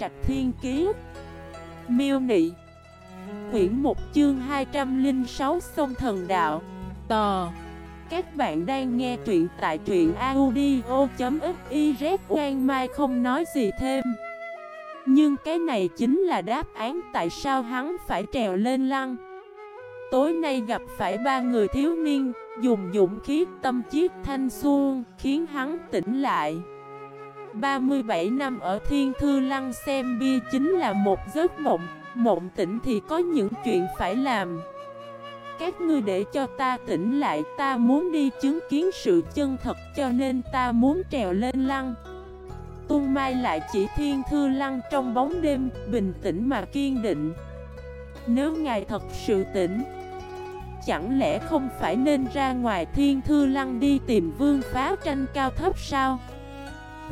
Trạch Thiên Kiế Miêu Nị. Quyển 1 chương 206 Sông Thần Đạo. Tò. Các bạn đang nghe truyện tại truyện audio.xyz Quang Mai không nói gì thêm. Nhưng cái này chính là đáp án tại sao hắn phải trèo lên lăng. Tối nay gặp phải ba người thiếu niên, Dùng dũng khí, tâm chiết thanh xuân, Khiến hắn tỉnh lại. 37 năm ở Thiên Thư Lăng xem bia chính là một giấc mộng. Mộng tỉnh thì có những chuyện phải làm. Các ngươi để cho ta tỉnh lại, Ta muốn đi chứng kiến sự chân thật cho nên ta muốn trèo lên lăng. Tung Mai lại chỉ Thiên Thư Lăng trong bóng đêm, Bình tĩnh mà kiên định. Nếu ngài thật sự tỉnh, Chẳng lẽ không phải nên ra ngoài Thiên Thư Lăng đi tìm vương phá tranh cao thấp sao?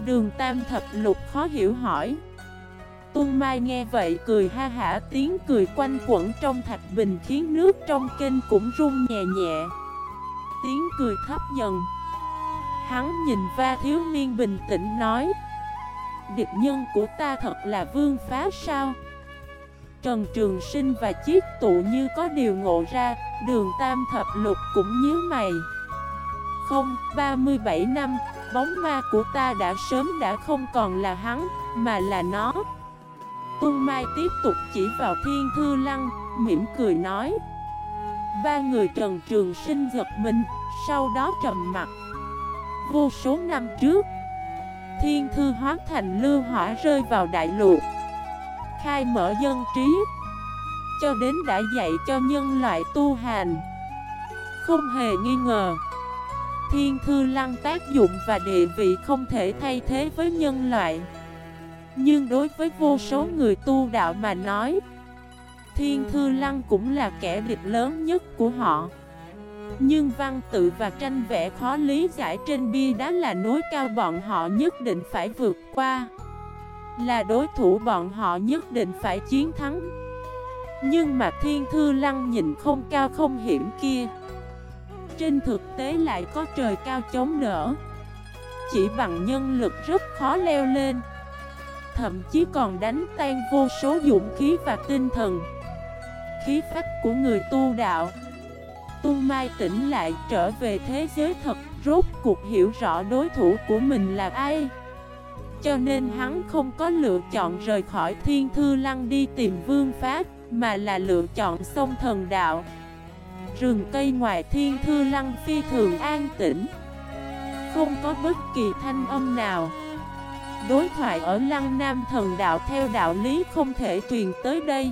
Đường Tam Thập Lục khó hiểu hỏi. Tôn Mai nghe vậy cười ha hả tiếng cười quanh quẩn trong thạch bình khiến nước trong kênh cũng rung nhẹ nhẹ. Tiếng cười thấp dần. Hắn nhìn va thiếu niên bình tĩnh nói Địch nhân của ta thật là vương phá sao? Trần Trường Sinh và chiết tụ như có điều ngộ ra Đường Tam Thập Lục cũng nhíu mày. Không, 37 năm, bóng ma của ta đã sớm đã không còn là hắn, mà là nó. Tung Mai tiếp tục chỉ vào thiên thư lăng, mỉm cười nói. Ba người Trần Trường Sinh giật mình, sau đó trầm mặt. Vô số năm trước Thiên thư hóa thành lưu hỏa rơi vào đại lục Khai mở dân trí Cho đến đã dạy cho nhân loại tu hành. Không hề nghi ngờ Thiên thư lăng tác dụng và địa vị không thể thay thế với nhân loại. Nhưng đối với vô số người tu đạo mà nói, Thiên thư lăng cũng là kẻ địch lớn nhất của họ. Nhưng văn tự và tranh vẽ khó lý giải trên bia đá là nối cao bọn họ nhất định phải vượt qua. Là đối thủ bọn họ nhất định phải chiến thắng. Nhưng mà thiên thư lăng nhìn không cao không hiểm kia trên thực tế lại có trời cao chống đỡ. Chỉ bằng nhân lực rất khó leo lên. Thậm chí còn đánh tan vô số dũng khí và tinh thần. Khí phách của người tu đạo. Tu Mai tỉnh lại trở về thế giới thật, Rốt cuộc hiểu rõ đối thủ của mình là ai. Cho nên hắn không có lựa chọn rời khỏi thiên thư lăng đi tìm vương pháp Mà là lựa chọn sông thần đạo. Rừng cây ngoài thiên thư lăng phi thường an tĩnh. Không có bất kỳ thanh âm nào. Đối thoại ở lăng nam thần đạo theo đạo lý không thể truyền tới đây.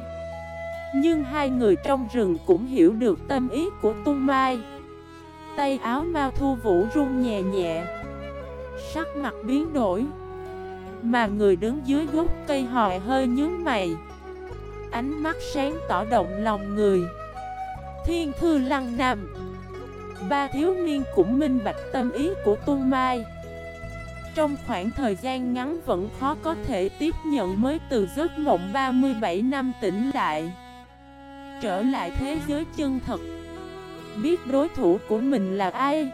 Nhưng hai người trong rừng cũng hiểu được tâm ý của tung mai. Tay áo mau thu vũ rung nhẹ nhẹ. Sắc mặt biến đổi. Mà người đứng dưới gốc cây hòi hơi nhướng mày. Ánh mắt sáng tỏ động lòng người. Thiên Thư Lăng Nam. Ba thiếu niên cũng minh bạch tâm ý của Tôn Mai. Trong khoảng thời gian ngắn vẫn khó có thể tiếp nhận mới từ giấc mộng 37 năm tỉnh lại. Trở lại thế giới chân thật. Biết đối thủ của mình là ai.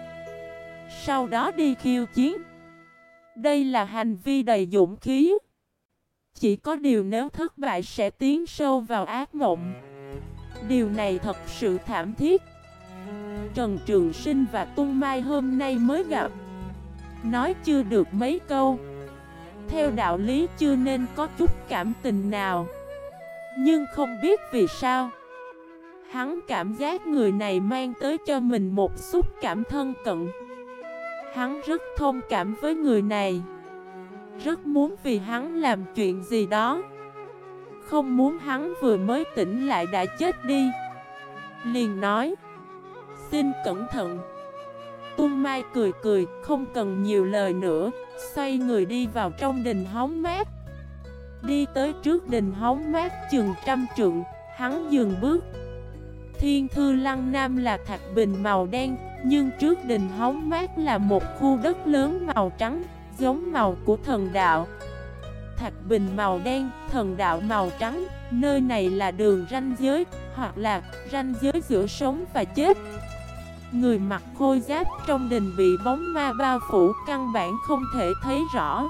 Sau đó đi khiêu chiến. Đây là hành vi đầy dũng khí. Chỉ có điều nếu thất bại sẽ tiến sâu vào ác mộng. Điều này thật sự thảm thiết. Trần Trường Sinh và Tung Mai hôm nay mới gặp. Nói chưa được mấy câu. Theo đạo lý chưa nên có chút cảm tình nào. Nhưng không biết vì sao. Hắn cảm giác người này mang tới cho mình một xúc cảm thân cận. Hắn rất thông cảm với người này. Rất muốn vì hắn làm chuyện gì đó không muốn hắn vừa mới tỉnh lại đã chết đi. Liền nói, Xin cẩn thận. Tung Mai cười cười, Không cần nhiều lời nữa, Xoay người đi vào trong đình hóng mát. Đi tới trước đình hóng mát chừng trăm trượng, Hắn dừng bước. Thiên thư lăng nam là thạch bình màu đen, Nhưng trước đình hóng mát là một khu đất lớn màu trắng, Giống màu của thần đạo thạch bình màu đen, thần đạo màu trắng, nơi này là đường ranh giới, hoặc là ranh giới giữa sống và chết. Người mặc khôi giáp trong đình bị bóng ma bao phủ căn bản không thể thấy rõ.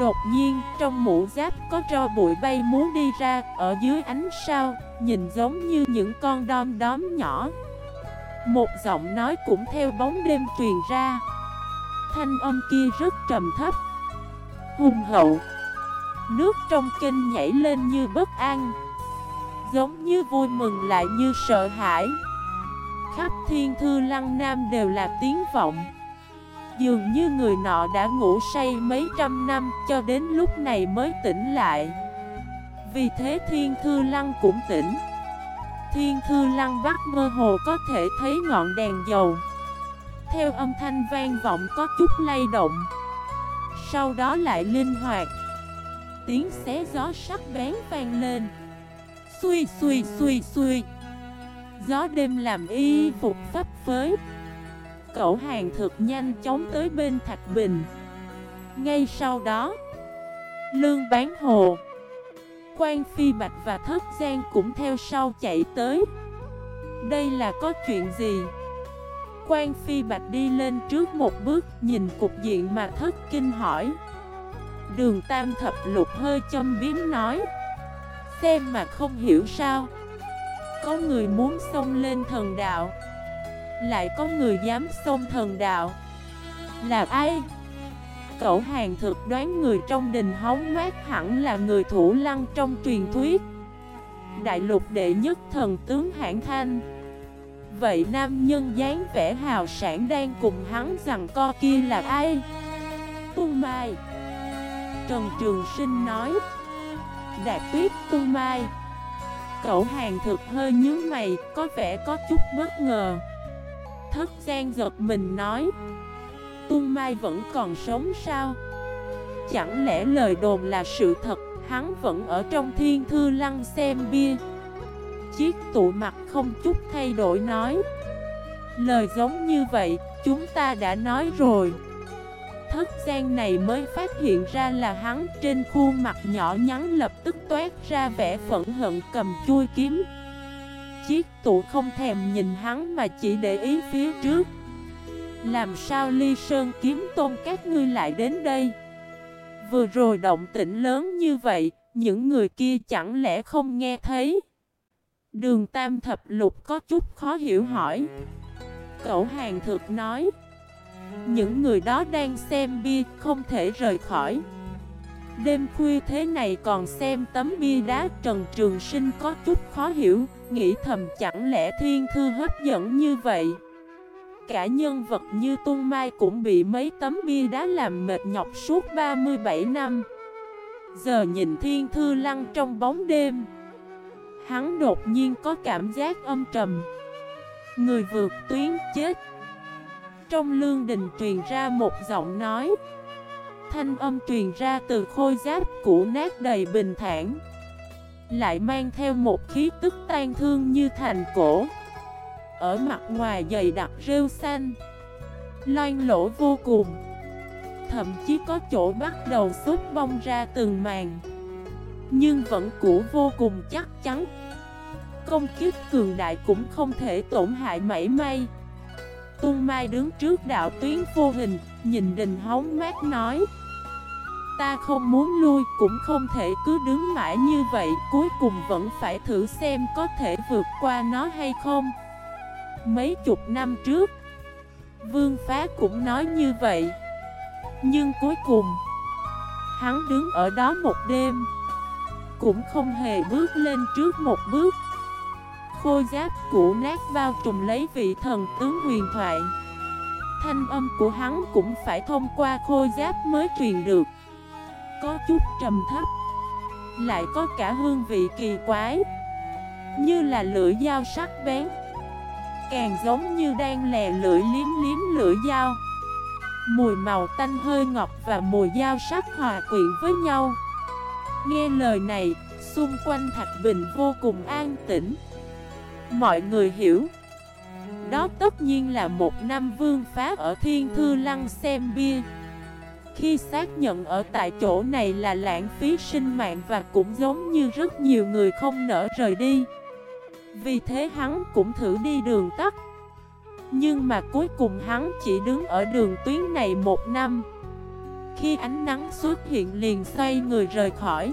Đột nhiên, trong mũ giáp có tro bụi bay muốn đi ra, ở dưới ánh sao, nhìn giống như những con đom đóm nhỏ. Một giọng nói cũng theo bóng đêm truyền ra. Thanh âm kia rất trầm thấp, hùng hậu. Nước trong kinh nhảy lên như bất an, giống như vui mừng lại như sợ hãi. Khắp thiên thư lăng nam đều là tiếng vọng. Dường như người nọ đã ngủ say mấy trăm năm cho đến lúc này mới tỉnh lại. Vì thế thiên thư lăng cũng tỉnh. Thiên thư lăng bắt mơ hồ có thể thấy ngọn đèn dầu. Theo âm thanh vang vọng có chút lay động. Sau đó lại linh hoạt. Tiếng xé gió sắc bén vang lên. Xui xui xui xui Gió đêm làm y phục phấp phới. Cậu hàng thực nhanh chóng tới bên Thạch Bình. Ngay sau đó, Lương bán hồ. Quan Phi Bạch và Thất Giang cũng theo sau chạy tới. Đây là có chuyện gì? Quan Phi Bạch đi lên trước một bước, Nhìn cục diện mà Thất Kinh hỏi. Đường Tam Thập Lục hơi châm biếm nói. Xem mà không hiểu sao. Có người muốn xông lên thần đạo. Lại có người dám xông thần đạo. Là ai? Cậu hàng thực đoán người trong đình hóng mát hẳn là người thủ lăng trong truyền thuyết. Đại lục đệ nhất thần tướng hãng thanh. Vậy nam nhân dáng vẻ hào sản đang cùng hắn rằng co kia là ai? Tung Mai. Trần Trường Sinh nói. Đạt tuyết tu Mai. Cậu hàng thực hơi nhớ mày, Có vẻ có chút bất ngờ. Thất gian giật mình nói. Tu Mai vẫn còn sống sao? Chẳng lẽ lời đồn là sự thật, Hắn vẫn ở trong thiên thư lăng xem bia? Chiếc tụ mặt không chút thay đổi nói. Lời giống như vậy, Chúng ta đã nói rồi. Thất gian này mới phát hiện ra là hắn trên khuôn mặt nhỏ nhắn lập tức toát ra vẻ phẫn hận cầm chui kiếm. Chiếc tụ không thèm nhìn hắn mà chỉ để ý phía trước. Làm sao ly sơn kiếm tôn các ngươi lại đến đây? Vừa rồi động tĩnh lớn như vậy, Những người kia chẳng lẽ không nghe thấy? Đường tam thập lục có chút khó hiểu hỏi. Cậu hàng thực nói những người đó đang xem bia không thể rời khỏi. Đêm khuya thế này còn xem tấm bia đá Trần Trường Sinh có chút khó hiểu, Nghĩ thầm chẳng lẽ thiên thư hấp dẫn như vậy? Cả nhân vật như Tung Mai cũng bị mấy tấm bia đá làm mệt nhọc suốt 37 năm. Giờ nhìn thiên thư lăn trong bóng đêm, Hắn đột nhiên có cảm giác âm trầm. Người vượt tuyến chết. Trong lương đình truyền ra một giọng nói. Thanh âm truyền ra từ khôi giáp cũ nát đầy bình thản, Lại mang theo một khí tức tan thương như thành cổ. Ở mặt ngoài dày đặc rêu xanh Loan lỗ vô cùng, Thậm chí có chỗ bắt đầu xuất bong ra từng màn, Nhưng vẫn cũ vô cùng chắc chắn. Công kiếp cường đại cũng không thể tổn hại mảy may. Tung Mai đứng trước đạo tuyến vô hình, Nhìn đình hóng mát nói. Ta không muốn lui, cũng không thể cứ đứng mãi như vậy, Cuối cùng vẫn phải thử xem có thể vượt qua nó hay không. Mấy chục năm trước, Vương Phá cũng nói như vậy. Nhưng cuối cùng, Hắn đứng ở đó một đêm, Cũng không hề bước lên trước một bước. Khôi giáp cũ nát bao trùm lấy vị thần tướng huyền thoại. Thanh âm của hắn cũng phải thông qua khôi giáp mới truyền được. Có chút trầm thấp Lại có cả hương vị kỳ quái Như là lưỡi dao sắc bén Càng giống như đang lè lưỡi liếm liếm lưỡi dao. Mùi màu tanh hơi ngọt và mùi dao sắc hòa quyện với nhau. Nghe lời này, xung quanh Thạch Bình vô cùng an tĩnh. Mọi người hiểu. Đó tất nhiên là một năm vương phá ở Thiên Thư Lăng xem bia. Khi xác nhận ở tại chỗ này là lãng phí sinh mạng Và cũng giống như rất nhiều người không nỡ rời đi. Vì thế hắn cũng thử đi đường tắt. Nhưng mà cuối cùng hắn chỉ đứng ở đường tuyến này một năm. Khi ánh nắng xuất hiện liền xoay người rời khỏi.